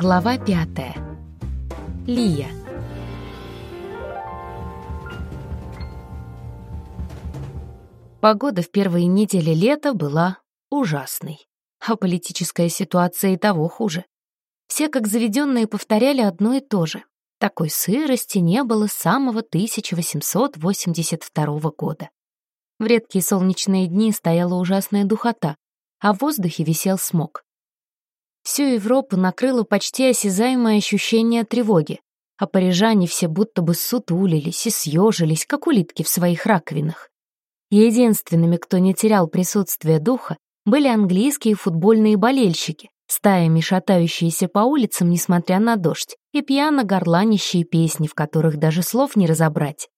Глава пятая. Лия. Погода в первые недели лета была ужасной, а политическая ситуация и того хуже. Все, как заведенные, повторяли одно и то же. Такой сырости не было с самого 1882 года. В редкие солнечные дни стояла ужасная духота, а в воздухе висел смог. Всю Европу накрыло почти осязаемое ощущение тревоги, а парижане все будто бы сутулились и съежились, как улитки в своих раковинах. Единственными, кто не терял присутствие духа, были английские футбольные болельщики, стаями шатающиеся по улицам, несмотря на дождь, и пьяно горланищие песни, в которых даже слов не разобрать.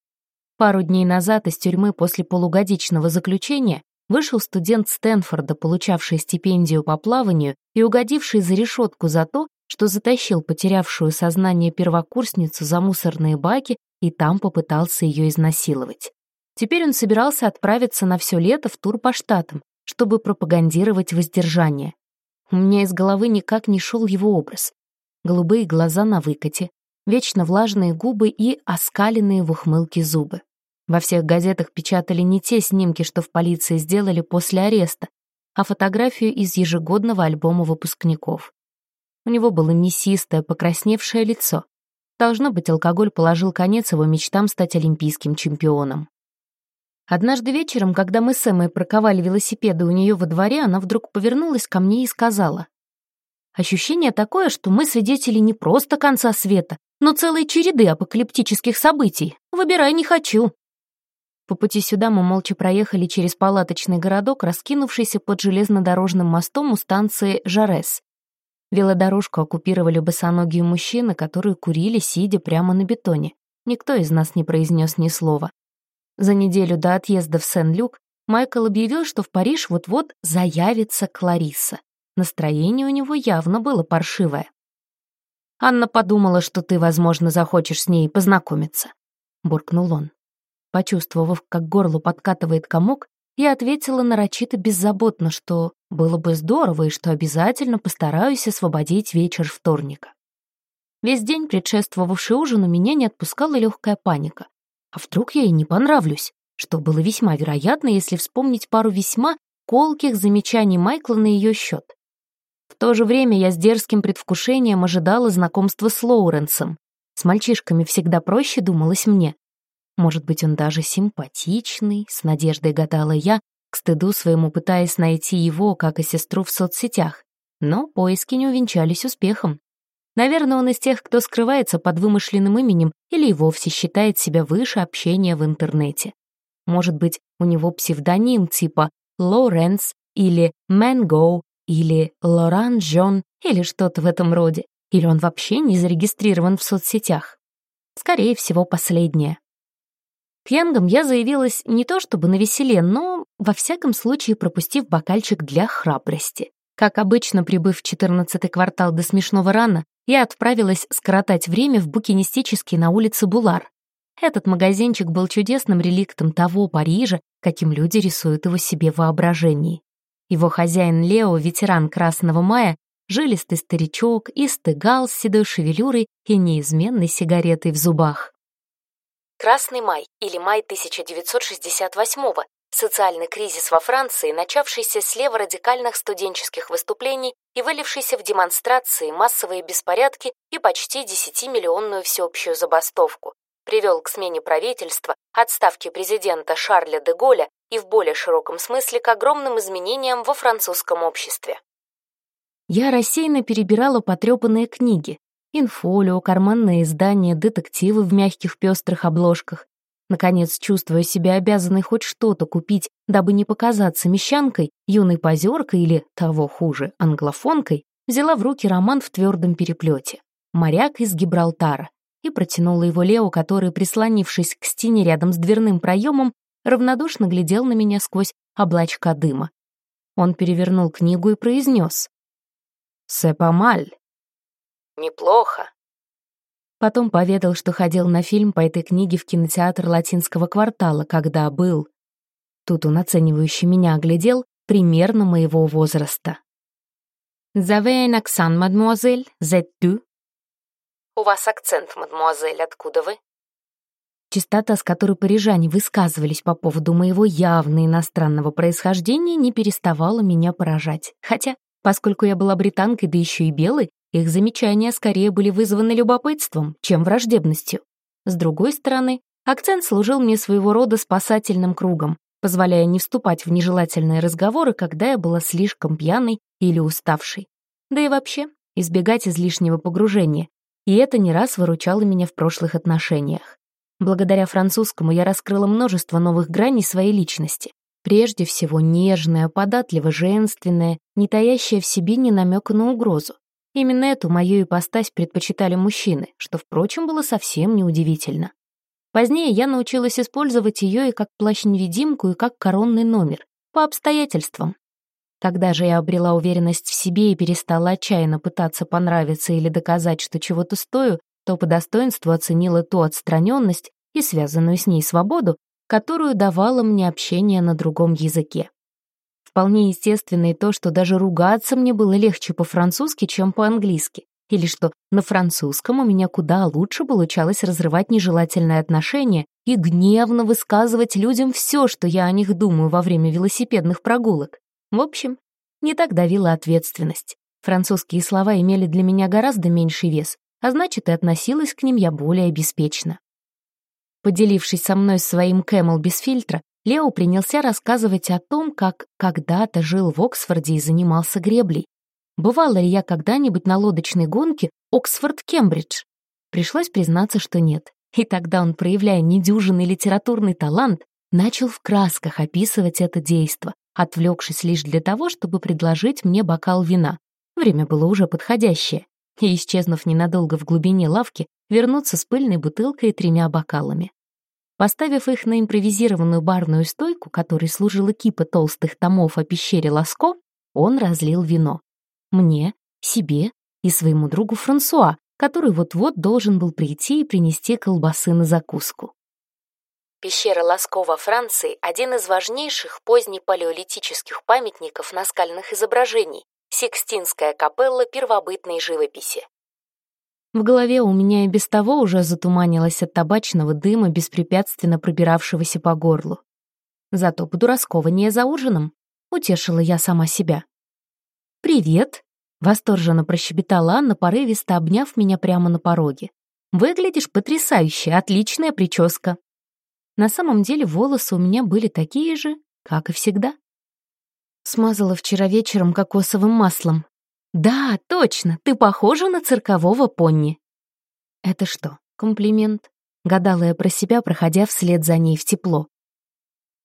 Пару дней назад из тюрьмы после полугодичного заключения вышел студент Стэнфорда, получавший стипендию по плаванию и угодивший за решетку за то, что затащил потерявшую сознание первокурсницу за мусорные баки и там попытался ее изнасиловать. Теперь он собирался отправиться на все лето в тур по штатам, чтобы пропагандировать воздержание. У меня из головы никак не шел его образ. Голубые глаза на выкате, вечно влажные губы и оскаленные в ухмылке зубы. Во всех газетах печатали не те снимки, что в полиции сделали после ареста, а фотографию из ежегодного альбома выпускников. У него было мясистое, покрасневшее лицо. Должно быть, алкоголь положил конец его мечтам стать олимпийским чемпионом. Однажды вечером, когда мы с Эммой проковали велосипеды у нее во дворе, она вдруг повернулась ко мне и сказала. «Ощущение такое, что мы свидетели не просто конца света, но целой череды апокалиптических событий. Выбирай не хочу». По пути сюда мы молча проехали через палаточный городок, раскинувшийся под железнодорожным мостом у станции Жарес. Велодорожку оккупировали босоногие мужчины, которые курили, сидя прямо на бетоне. Никто из нас не произнес ни слова. За неделю до отъезда в Сен-Люк Майкл объявил, что в Париж вот-вот заявится Клариса. Настроение у него явно было паршивое. «Анна подумала, что ты, возможно, захочешь с ней познакомиться», — буркнул он. Почувствовав, как горло подкатывает комок, я ответила нарочито беззаботно, что было бы здорово и что обязательно постараюсь освободить вечер вторника. Весь день, предшествовавший ужину, меня не отпускала легкая паника. А вдруг я ей не понравлюсь? Что было весьма вероятно, если вспомнить пару весьма колких замечаний Майкла на ее счет. В то же время я с дерзким предвкушением ожидала знакомства с Лоуренсом. С мальчишками всегда проще, думалось мне. Может быть, он даже симпатичный, с надеждой гадала я, к стыду своему пытаясь найти его, как и сестру в соцсетях. Но поиски не увенчались успехом. Наверное, он из тех, кто скрывается под вымышленным именем или и вовсе считает себя выше общения в интернете. Может быть, у него псевдоним типа Лоренс или Мэнго или Лоран Джон или что-то в этом роде. Или он вообще не зарегистрирован в соцсетях. Скорее всего, последнее. К Янгам я заявилась не то чтобы на веселе, но, во всяком случае, пропустив бокальчик для храбрости. Как обычно, прибыв в 14-й квартал до смешного рана, я отправилась скоротать время в букинистический на улице Булар. Этот магазинчик был чудесным реликтом того Парижа, каким люди рисуют его себе в воображении. Его хозяин Лео, ветеран Красного мая, жилистый старичок, истыгал с седой шевелюрой и неизменной сигаретой в зубах. Красный май или май 1968-го – социальный кризис во Франции, начавшийся с леворадикальных студенческих выступлений и вылившийся в демонстрации, массовые беспорядки и почти 10-миллионную всеобщую забастовку, привел к смене правительства, отставке президента Шарля де Голля и в более широком смысле к огромным изменениям во французском обществе. Я рассеянно перебирала потрепанные книги, Инфолио, карманные издания, детективы в мягких пестрых обложках. Наконец, чувствуя себя обязанной хоть что-то купить, дабы не показаться мещанкой, юной позеркой или, того хуже, англофонкой, взяла в руки роман в твердом переплете «Моряк из Гибралтара» и протянула его Лео, который, прислонившись к стене рядом с дверным проемом, равнодушно глядел на меня сквозь облачка дыма. Он перевернул книгу и произнес «Сепамаль». Неплохо. Потом поведал, что ходил на фильм по этой книге в кинотеатр латинского квартала, когда был. Тут он оценивающе меня оглядел, примерно моего возраста. «Vous avez un accent, mademoiselle? C'est-tu?» «У вас акцент, мадемуазель, откуда вы?» Частота, с которой парижане высказывались по поводу моего явно иностранного происхождения, не переставала меня поражать. Хотя, поскольку я была британкой, да еще и белой, их замечания скорее были вызваны любопытством, чем враждебностью. С другой стороны, акцент служил мне своего рода спасательным кругом, позволяя не вступать в нежелательные разговоры, когда я была слишком пьяной или уставшей. Да и вообще, избегать излишнего погружения. И это не раз выручало меня в прошлых отношениях. Благодаря французскому я раскрыла множество новых граней своей личности. Прежде всего, нежная, податливо женственная, не таящая в себе ни намека на угрозу. Именно эту мою ипостась предпочитали мужчины, что, впрочем, было совсем неудивительно. Позднее я научилась использовать ее и как плащ-невидимку, и как коронный номер, по обстоятельствам. Когда же я обрела уверенность в себе и перестала отчаянно пытаться понравиться или доказать, что чего-то стою, то по достоинству оценила ту отстраненность и связанную с ней свободу, которую давало мне общение на другом языке. Вполне естественно и то, что даже ругаться мне было легче по-французски, чем по-английски, или что на французском у меня куда лучше получалось разрывать нежелательные отношения и гневно высказывать людям все, что я о них думаю во время велосипедных прогулок. В общем, не так давила ответственность. Французские слова имели для меня гораздо меньший вес, а значит, и относилась к ним я более беспечно. Поделившись со мной своим Camel без фильтра, Лео принялся рассказывать о том, как когда-то жил в Оксфорде и занимался греблей. Бывала ли я когда-нибудь на лодочной гонке Оксфорд-Кембридж? Пришлось признаться, что нет. И тогда он, проявляя недюжинный литературный талант, начал в красках описывать это действо, отвлекшись лишь для того, чтобы предложить мне бокал вина. Время было уже подходящее и, исчезнув ненадолго в глубине лавки, вернуться с пыльной бутылкой и тремя бокалами. Поставив их на импровизированную барную стойку, которой служила кипа толстых томов о пещере Ласко, он разлил вино. Мне, себе и своему другу Франсуа, который вот-вот должен был прийти и принести колбасы на закуску. Пещера Ласко во Франции – один из важнейших позднепалеолитических памятников наскальных изображений, Сикстинская капелла первобытной живописи. В голове у меня и без того уже затуманилось от табачного дыма, беспрепятственно пробиравшегося по горлу. Зато буду раскование за ужином, утешила я сама себя. «Привет!» — восторженно прощебетала Анна, порывисто обняв меня прямо на пороге. «Выглядишь потрясающе, отличная прическа!» На самом деле волосы у меня были такие же, как и всегда. Смазала вчера вечером кокосовым маслом. «Да, точно, ты похожа на циркового понни». «Это что, комплимент?» — гадала я про себя, проходя вслед за ней в тепло.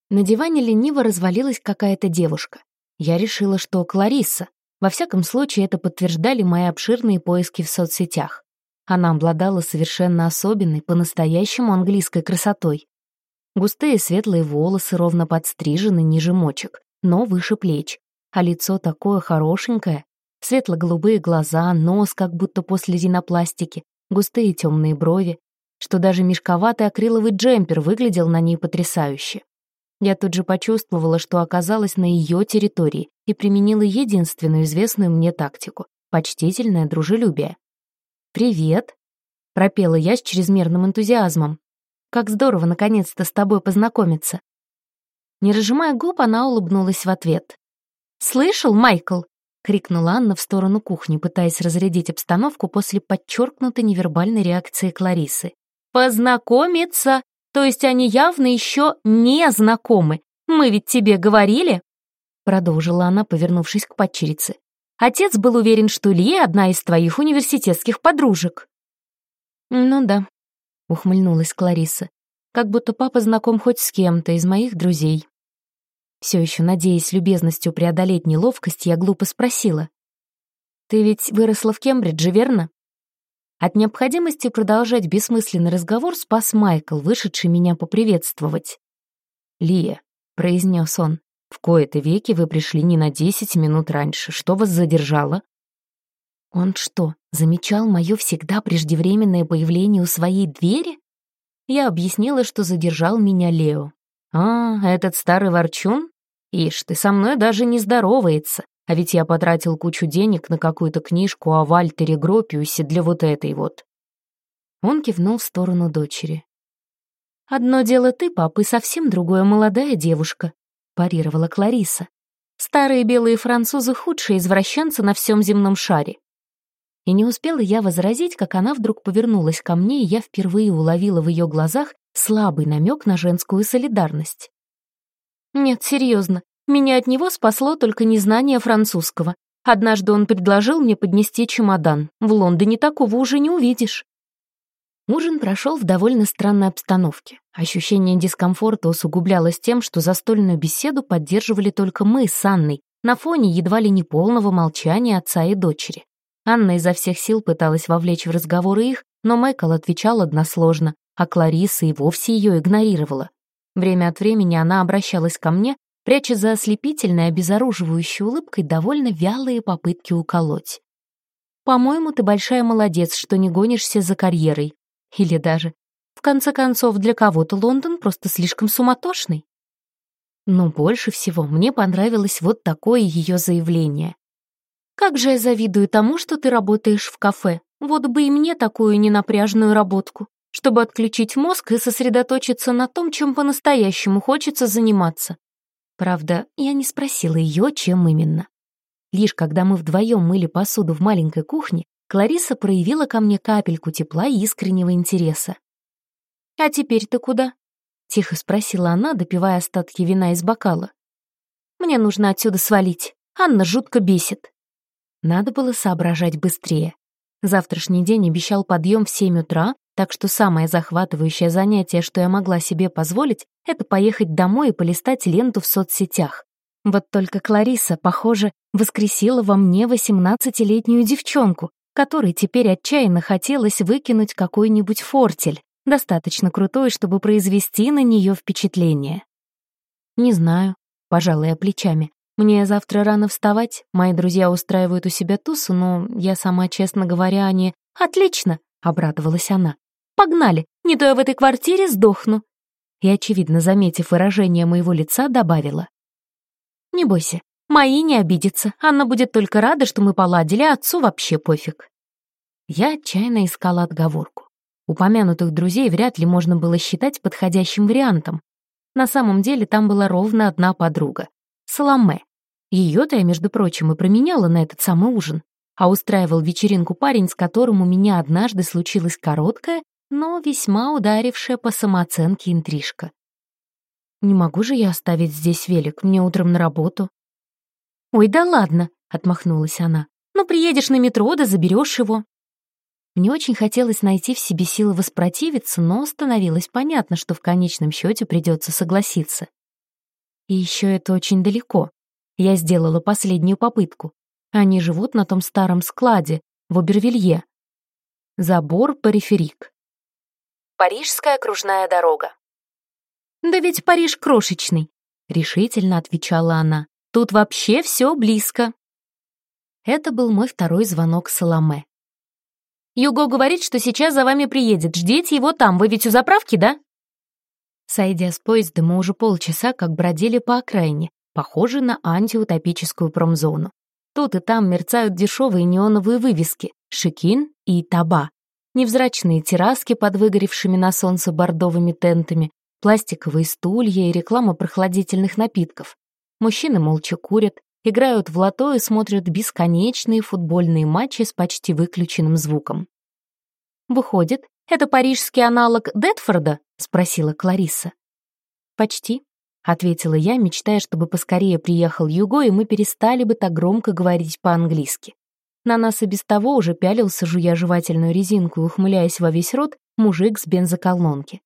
На диване лениво развалилась какая-то девушка. Я решила, что Клариса. Во всяком случае, это подтверждали мои обширные поиски в соцсетях. Она обладала совершенно особенной, по-настоящему английской красотой. Густые светлые волосы ровно подстрижены ниже мочек, но выше плеч, а лицо такое хорошенькое, светло-голубые глаза, нос как будто после ринопластики, густые темные брови, что даже мешковатый акриловый джемпер выглядел на ней потрясающе. Я тут же почувствовала, что оказалась на ее территории и применила единственную известную мне тактику — почтительное дружелюбие. «Привет!» — пропела я с чрезмерным энтузиазмом. «Как здорово наконец-то с тобой познакомиться!» Не разжимая губ, она улыбнулась в ответ. «Слышал, Майкл?» — крикнула Анна в сторону кухни, пытаясь разрядить обстановку после подчеркнутой невербальной реакции Кларисы. «Познакомиться! То есть они явно еще не знакомы. Мы ведь тебе говорили?» Продолжила она, повернувшись к падчерице. «Отец был уверен, что Ли одна из твоих университетских подружек». «Ну да», — ухмыльнулась Клариса как будто папа знаком хоть с кем-то из моих друзей. Все еще надеясь любезностью преодолеть неловкость, я глупо спросила. «Ты ведь выросла в Кембридже, верно?» От необходимости продолжать бессмысленный разговор спас Майкл, вышедший меня поприветствовать. «Лия», — произнес он, — «в кои-то веки вы пришли не на десять минут раньше. Что вас задержало?» Он что, замечал мое всегда преждевременное появление у своей двери? Я объяснила, что задержал меня Лео. «А, этот старый ворчун? Ишь, ты со мной даже не здоровается. А ведь я потратил кучу денег на какую-то книжку о Вальтере Гропиусе для вот этой вот». Он кивнул в сторону дочери. «Одно дело ты, пап, и совсем другое молодая девушка», — парировала Клариса. «Старые белые французы — худшие извращенцы на всем земном шаре». И не успела я возразить, как она вдруг повернулась ко мне, и я впервые уловила в ее глазах слабый намек на женскую солидарность. «Нет, серьезно, меня от него спасло только незнание французского. Однажды он предложил мне поднести чемодан. В Лондоне такого уже не увидишь». Ужин прошел в довольно странной обстановке. Ощущение дискомфорта усугублялось тем, что застольную беседу поддерживали только мы с Анной, на фоне едва ли не полного молчания отца и дочери. Анна изо всех сил пыталась вовлечь в разговоры их, но Майкл отвечал односложно, а Клариса и вовсе ее игнорировала. Время от времени она обращалась ко мне, пряча за ослепительной, обезоруживающей улыбкой довольно вялые попытки уколоть. «По-моему, ты большая молодец, что не гонишься за карьерой. Или даже, в конце концов, для кого-то Лондон просто слишком суматошный. Но больше всего мне понравилось вот такое ее заявление. «Как же я завидую тому, что ты работаешь в кафе. Вот бы и мне такую ненапряжную работку, чтобы отключить мозг и сосредоточиться на том, чем по-настоящему хочется заниматься». Правда, я не спросила ее, чем именно. Лишь когда мы вдвоем мыли посуду в маленькой кухне, Клариса проявила ко мне капельку тепла и искреннего интереса. «А теперь ты куда?» — тихо спросила она, допивая остатки вина из бокала. «Мне нужно отсюда свалить. Анна жутко бесит». Надо было соображать быстрее. Завтрашний день обещал подъем в 7 утра, так что самое захватывающее занятие, что я могла себе позволить, это поехать домой и полистать ленту в соцсетях. Вот только Клариса, похоже, воскресила во мне 18-летнюю девчонку, которой теперь отчаянно хотелось выкинуть какой-нибудь фортель, достаточно крутой, чтобы произвести на нее впечатление. «Не знаю», — пожалуй, плечами. «Мне завтра рано вставать, мои друзья устраивают у себя тусу, но я сама, честно говоря, не...» «Отлично!» — обрадовалась она. «Погнали, не то я в этой квартире сдохну!» И, очевидно, заметив выражение моего лица, добавила. «Не бойся, Мои не обидятся. Анна будет только рада, что мы поладили, а отцу вообще пофиг. Я отчаянно искала отговорку. Упомянутых друзей вряд ли можно было считать подходящим вариантом. На самом деле там была ровно одна подруга — Соломе. Ее-то я, между прочим, и променяла на этот самый ужин. А устраивал вечеринку парень, с которым у меня однажды случилась короткая, но весьма ударившая по самооценке интрижка. Не могу же я оставить здесь велик, мне утром на работу. «Ой, да ладно», — отмахнулась она. «Ну, приедешь на метро, да заберешь его». Мне очень хотелось найти в себе силы воспротивиться, но становилось понятно, что в конечном счете придется согласиться. И еще это очень далеко. Я сделала последнюю попытку. Они живут на том старом складе, в Обервилье. Забор-периферик. Парижская кружная дорога. «Да ведь Париж крошечный», — решительно отвечала она. Тут вообще все близко. Это был мой второй звонок Соломе. «Юго говорит, что сейчас за вами приедет. Ждите его там. Вы ведь у заправки, да?» Сойдя с поезда, мы уже полчаса как бродили по окраине, похожей на антиутопическую промзону. Тут и там мерцают дешевые неоновые вывески «Шикин» и «Таба». Невзрачные терраски под выгоревшими на солнце бордовыми тентами, пластиковые стулья и реклама прохладительных напитков. Мужчины молча курят, играют в лото и смотрят бесконечные футбольные матчи с почти выключенным звуком. «Выходит, это парижский аналог Детфорда?» — спросила Клариса. «Почти», — ответила я, мечтая, чтобы поскорее приехал Юго, и мы перестали бы так громко говорить по-английски. На нас и без того уже пялился, жуя жевательную резинку и ухмыляясь во весь рот, мужик с бензоколонки.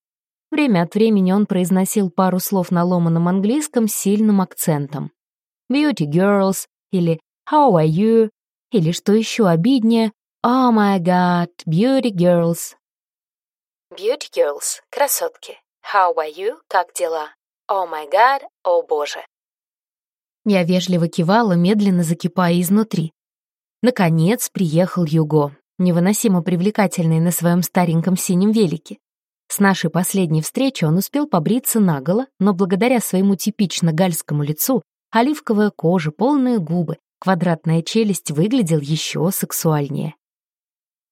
Время от времени он произносил пару слов на ломаном английском с сильным акцентом. «Beauty girls» или «How are you?» или, что еще обиднее, «Oh my god, beauty girls». Beauty girls, красотки. How are you? Как дела? Oh my god, о боже. Я вежливо кивала, медленно закипая изнутри. Наконец приехал Юго, невыносимо привлекательный на своем стареньком синем велике. С нашей последней встречи он успел побриться наголо, но благодаря своему типично гальскому лицу, оливковая кожа, полные губы, Квадратная челюсть выглядел еще сексуальнее.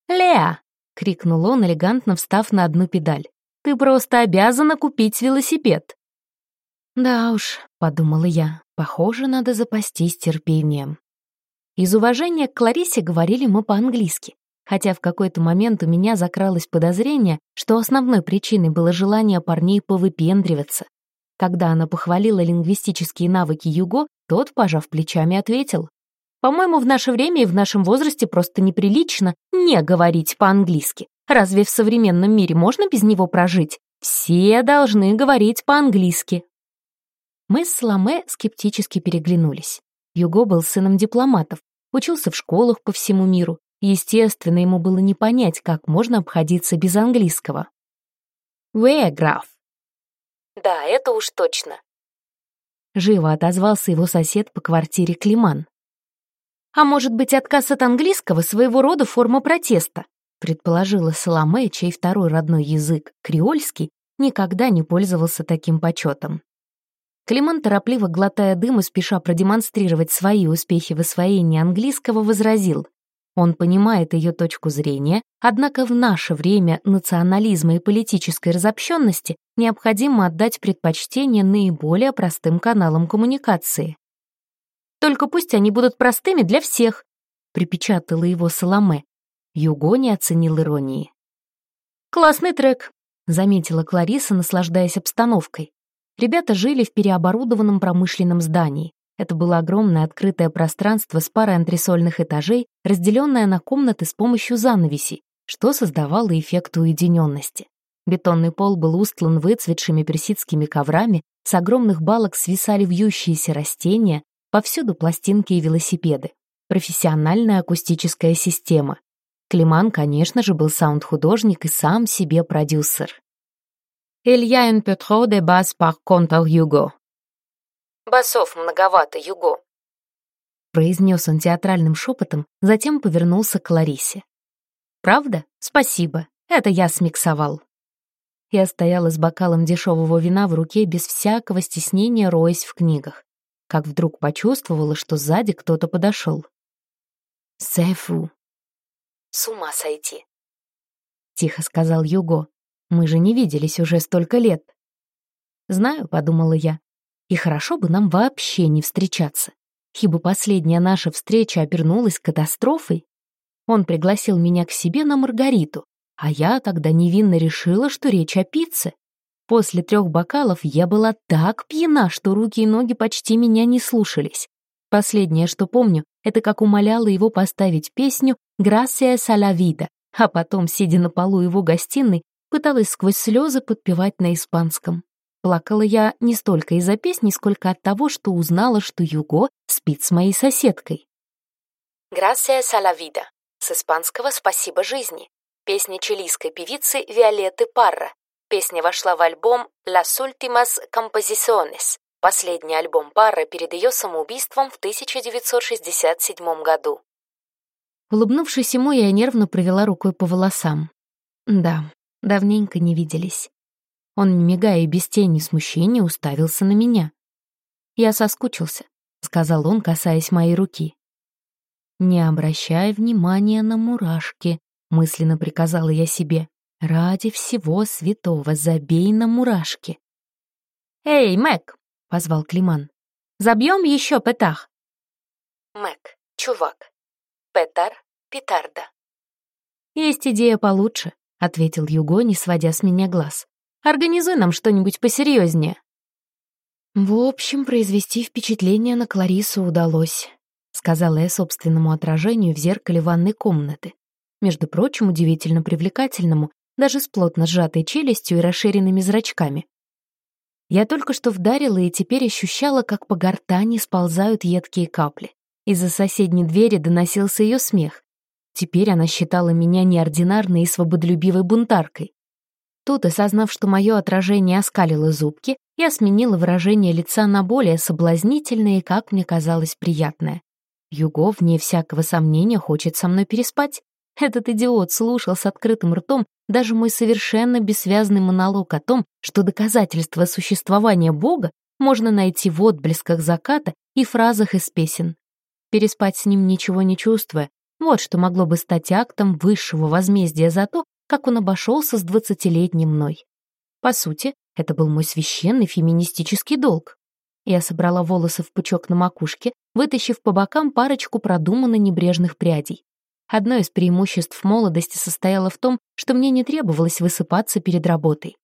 «Леа!» — крикнул он, элегантно встав на одну педаль. «Ты просто обязана купить велосипед!» «Да уж», — подумала я, — «похоже, надо запастись терпением». Из уважения к Кларисе говорили мы по-английски, хотя в какой-то момент у меня закралось подозрение, что основной причиной было желание парней повыпендриваться. Когда она похвалила лингвистические навыки Юго, тот, пожав плечами, ответил. «По-моему, в наше время и в нашем возрасте просто неприлично не говорить по-английски. Разве в современном мире можно без него прожить? Все должны говорить по-английски». Мы с Саламе скептически переглянулись. Юго был сыном дипломатов, учился в школах по всему миру, Естественно, ему было не понять, как можно обходиться без английского. «Where, граф?» «Да, это уж точно», — живо отозвался его сосед по квартире Климан. «А может быть, отказ от английского своего рода форма протеста?» предположила Соломе, чей второй родной язык, креольский, никогда не пользовался таким почетом. Климан, торопливо глотая дым и спеша продемонстрировать свои успехи в освоении английского, возразил. Он понимает ее точку зрения, однако в наше время национализма и политической разобщенности необходимо отдать предпочтение наиболее простым каналам коммуникации. «Только пусть они будут простыми для всех», — припечатала его Соломе. Юго не оценил иронии. «Классный трек», — заметила Клариса, наслаждаясь обстановкой. Ребята жили в переоборудованном промышленном здании. Это было огромное открытое пространство с парой антресольных этажей, разделенное на комнаты с помощью занавесей, что создавало эффект уединенности. Бетонный пол был устлан выцветшими персидскими коврами, с огромных балок свисали вьющиеся растения, повсюду пластинки и велосипеды. Профессиональная акустическая система. Климан, конечно же, был саунд-художник и сам себе продюсер. «Илья эн Петро де бас пар контор Юго», Басов многовато, Юго. Произнес он театральным шепотом, затем повернулся к Ларисе. Правда? Спасибо. Это я смиксовал. Я стояла с бокалом дешевого вина в руке без всякого стеснения, роясь в книгах. Как вдруг почувствовала, что сзади кто-то подошел. «Сэфу!» «С ума сойти!» — тихо сказал Юго. «Мы же не виделись уже столько лет». «Знаю», — подумала я, и хорошо бы нам вообще не встречаться, ибо последняя наша встреча обернулась катастрофой. Он пригласил меня к себе на Маргариту, а я тогда невинно решила, что речь о пицце. После трех бокалов я была так пьяна, что руки и ноги почти меня не слушались. Последнее, что помню, это как умоляла его поставить песню «Gracias a la vida», а потом, сидя на полу его гостиной, пыталась сквозь слезы подпевать на испанском. Плакала я не столько из-за песни, сколько от того, что узнала, что Юго спит с моей соседкой. «Gracias a la vida» с испанского «Спасибо жизни». Песня чилийской певицы Виолетты Парра. Песня вошла в альбом «Las últimas composiciones», последний альбом Парра перед ее самоубийством в 1967 году. Улыбнувшись ему, я нервно провела рукой по волосам. Да, давненько не виделись. Он, мигая и без тени смущения, уставился на меня. «Я соскучился», — сказал он, касаясь моей руки. «Не обращай внимания на мурашки», — мысленно приказала я себе. «Ради всего святого забей на мурашки». «Эй, Мэг!» — позвал Климан. «Забьем еще петах!» «Мэг, чувак. Петар, петарда». «Есть идея получше», — ответил Юго, не сводя с меня глаз. Организуй нам что-нибудь посерьезнее. В общем, произвести впечатление на Кларису удалось, сказала я собственному отражению в зеркале ванной комнаты. Между прочим, удивительно привлекательному, даже с плотно сжатой челюстью и расширенными зрачками. Я только что вдарила и теперь ощущала, как по гортани сползают едкие капли. Из-за соседней двери доносился ее смех. Теперь она считала меня неординарной и свободолюбивой бунтаркой. Тут, осознав, что мое отражение оскалило зубки, я сменила выражение лица на более соблазнительное и, как мне казалось, приятное. Юго, вне всякого сомнения, хочет со мной переспать. Этот идиот слушал с открытым ртом даже мой совершенно бессвязный монолог о том, что доказательства существования Бога можно найти в отблесках заката и фразах из песен. Переспать с ним ничего не чувствуя, вот что могло бы стать актом высшего возмездия за то, как он обошелся с двадцатилетним мной. По сути, это был мой священный феминистический долг. Я собрала волосы в пучок на макушке, вытащив по бокам парочку продуманно небрежных прядей. Одно из преимуществ молодости состояло в том, что мне не требовалось высыпаться перед работой.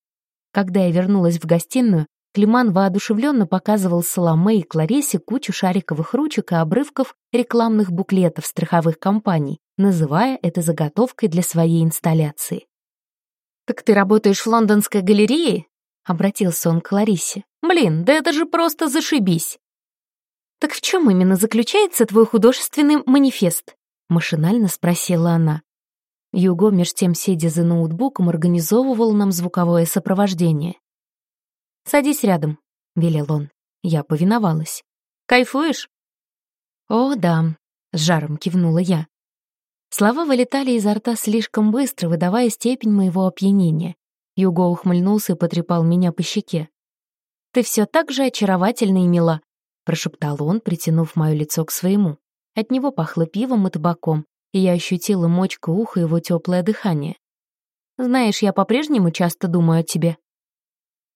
Когда я вернулась в гостиную, Климан воодушевленно показывал Соломе и Кларисе кучу шариковых ручек и обрывков рекламных буклетов страховых компаний, называя это заготовкой для своей инсталляции. «Так ты работаешь в лондонской галерее?» — обратился он к Ларисе. «Блин, да это же просто зашибись!» «Так в чем именно заключается твой художественный манифест?» — машинально спросила она. Юго, меж тем сидя за ноутбуком, организовывал нам звуковое сопровождение. «Садись рядом», — велел он. Я повиновалась. «Кайфуешь?» «О, да», — с жаром кивнула я. Слова вылетали изо рта слишком быстро, выдавая степень моего опьянения. Юго ухмыльнулся и потрепал меня по щеке. «Ты все так же очаровательна и мила», — прошептал он, притянув мое лицо к своему. От него пахло пивом и табаком, и я ощутила мочку уха его теплое дыхание. «Знаешь, я по-прежнему часто думаю о тебе».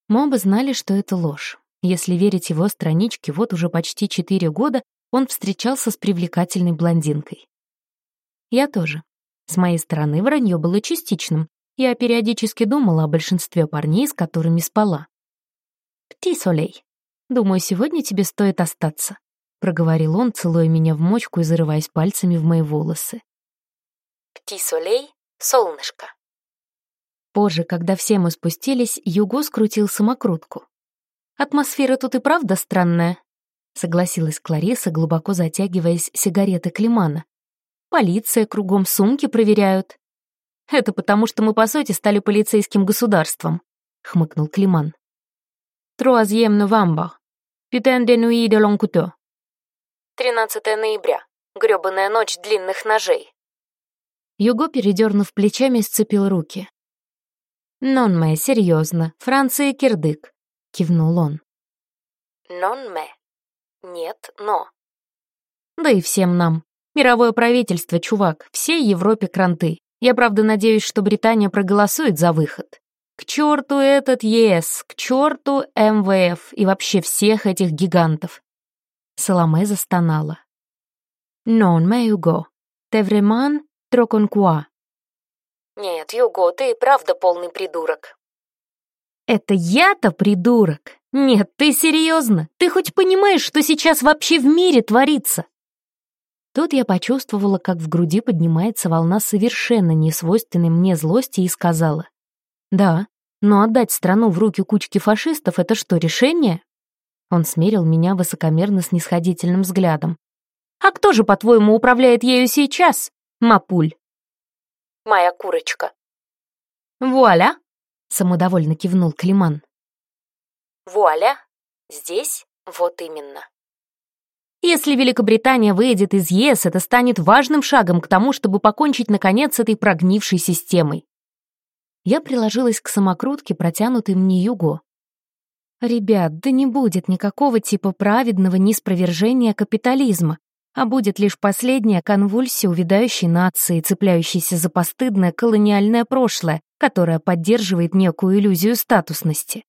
Мы оба знали, что это ложь. Если верить его страничке, вот уже почти четыре года он встречался с привлекательной блондинкой. Я тоже. С моей стороны вранье было частичным. Я периодически думала о большинстве парней, с которыми спала. «Пти, Солей, думаю, сегодня тебе стоит остаться», — проговорил он, целуя меня в мочку и зарываясь пальцами в мои волосы. Пти Солей — солнышко. Позже, когда все мы спустились, Юго скрутил самокрутку. «Атмосфера тут и правда странная», — согласилась Клариса, глубоко затягиваясь сигареты Климана. «Полиция кругом сумки проверяют». «Это потому, что мы, по сути, стали полицейским государством», — хмыкнул Климан. «Труазьем новамбар. Пютен де нуи де лонкуто». 13 ноября. Грёбаная ночь длинных ножей. Юго, передернув плечами, сцепил руки. «Нон-мэ, серьезно, Франция кирдык», — кивнул он. «Нон-мэ». Нет, но. Да и всем нам. Мировое правительство, чувак, всей Европе кранты. Я, правда, надеюсь, что Британия проголосует за выход. К черту этот ЕС, к черту МВФ и вообще всех этих гигантов. Соломе застонала. «Non, mais Hugo, t'es vraiment Троконкуа. Нет, Юго, ты и правда полный придурок. Это я-то придурок? Нет, ты серьезно? Ты хоть понимаешь, что сейчас вообще в мире творится? Тут я почувствовала, как в груди поднимается волна совершенно несвойственной мне злости и сказала. «Да, но отдать страну в руки кучки фашистов — это что, решение?» Он смерил меня высокомерно-снисходительным взглядом. «А кто же, по-твоему, управляет ею сейчас?» Мапуль. Моя курочка. Вуаля, самодовольно кивнул Климан. Вуаля, здесь вот именно. Если Великобритания выйдет из ЕС, это станет важным шагом к тому, чтобы покончить, наконец, с этой прогнившей системой. Я приложилась к самокрутке, протянутой мне Юго. Ребят, да не будет никакого типа праведного неспровержения капитализма а будет лишь последняя конвульсия увядающей нации, цепляющейся за постыдное колониальное прошлое, которое поддерживает некую иллюзию статусности.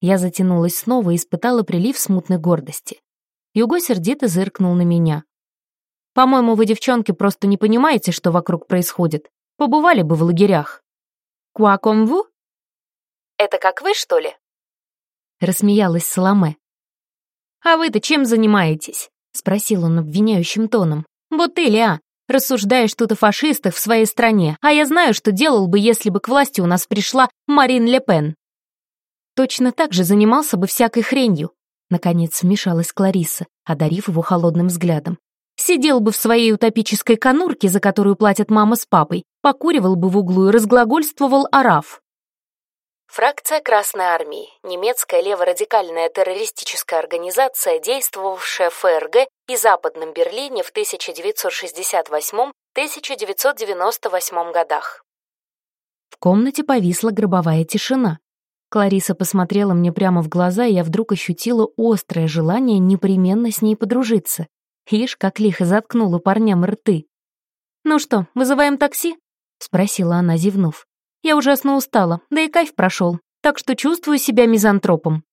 Я затянулась снова и испытала прилив смутной гордости. Юго сердито зыркнул на меня. «По-моему, вы, девчонки, просто не понимаете, что вокруг происходит. Побывали бы в лагерях». «Куакомву?» «Это как вы, что ли?» Рассмеялась Соломе. «А вы-то чем занимаетесь?» — спросил он обвиняющим тоном. «Вот а? Рассуждаешь тут о фашистах в своей стране, а я знаю, что делал бы, если бы к власти у нас пришла Марин Ле Пен». Точно так же занимался бы всякой хренью. Наконец вмешалась Клариса, одарив его холодным взглядом. Сидел бы в своей утопической конурке, за которую платят мама с папой, покуривал бы в углу и разглагольствовал Араф. Фракция Красной Армии, немецкая леворадикальная террористическая организация, действовавшая в ФРГ и Западном Берлине в 1968-1998 годах. В комнате повисла гробовая тишина. Клариса посмотрела мне прямо в глаза, и я вдруг ощутила острое желание непременно с ней подружиться. Ишь, как лихо заткнула парням рты. «Ну что, вызываем такси?» — спросила она, зевнув. «Я ужасно устала, да и кайф прошел, так что чувствую себя мизантропом».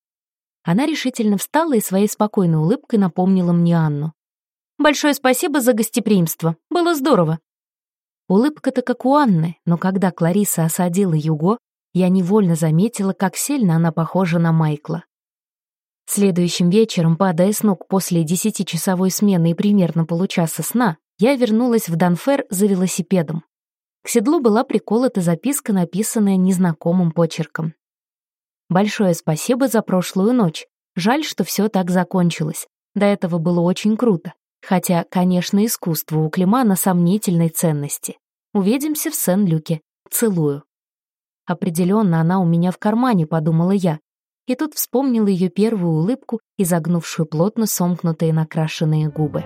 Она решительно встала и своей спокойной улыбкой напомнила мне Анну. «Большое спасибо за гостеприимство, было здорово». Улыбка-то как у Анны, но когда Клариса осадила Юго, я невольно заметила, как сильно она похожа на Майкла. Следующим вечером, падая с ног после десятичасовой смены и примерно получаса сна, я вернулась в Данфер за велосипедом. К седлу была приколота записка, написанная незнакомым почерком. «Большое спасибо за прошлую ночь. Жаль, что все так закончилось. До этого было очень круто. Хотя, конечно, искусство у Климана сомнительной ценности. Увидимся в Сен-Люке. Целую». Определенно она у меня в кармане, подумала я, и тут вспомнила ее первую улыбку и загнувшую плотно сомкнутые накрашенные губы.